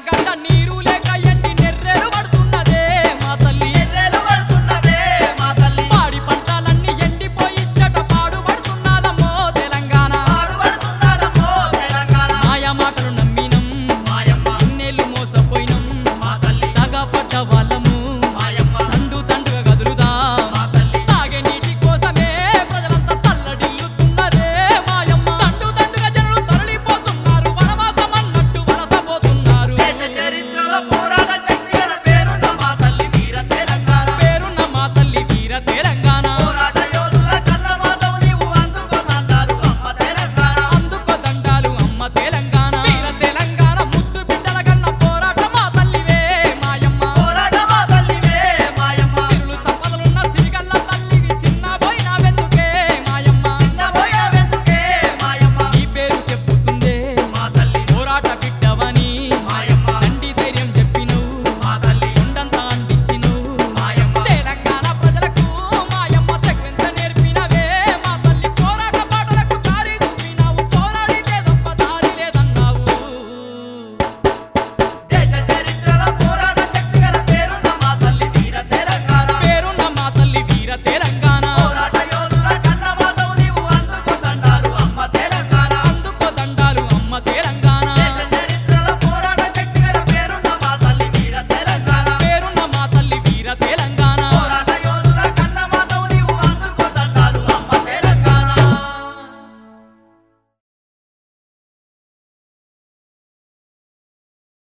gata ni